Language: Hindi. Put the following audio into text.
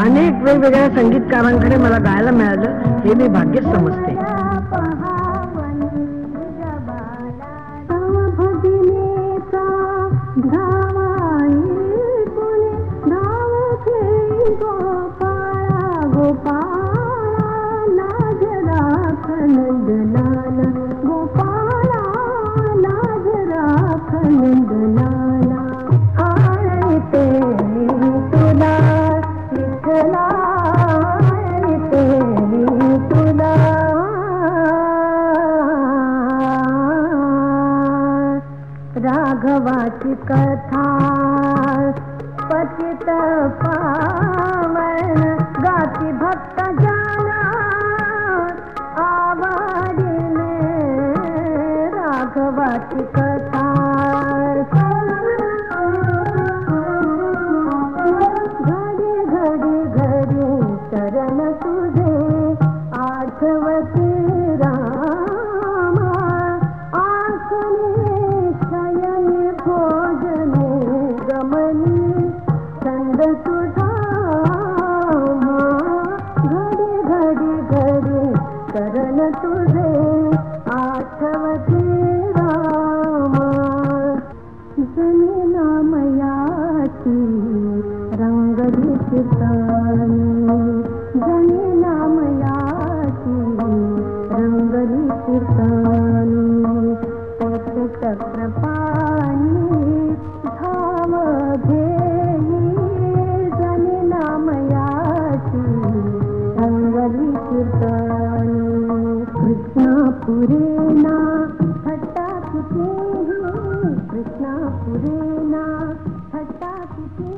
अनेक वेगवेगळ्या संगीतकारांकडे मला गायला मिळालं हे मी भाग्यच समजते. राघवाची कथा। पतित पावन गाती भक्त जाना। आवार राघवाची कथा। करण तुझे आठवते रामा। जनी नामयाची रंगली कीर्तनी जनी नामयाची रंगली कीर्तनी पोट चक्रपाणी धाम घेई जनी नामयाची रंगली कीर्तनी कृष्णा हटा चुके हैं। कृष्णा पुरेना हट्टा किती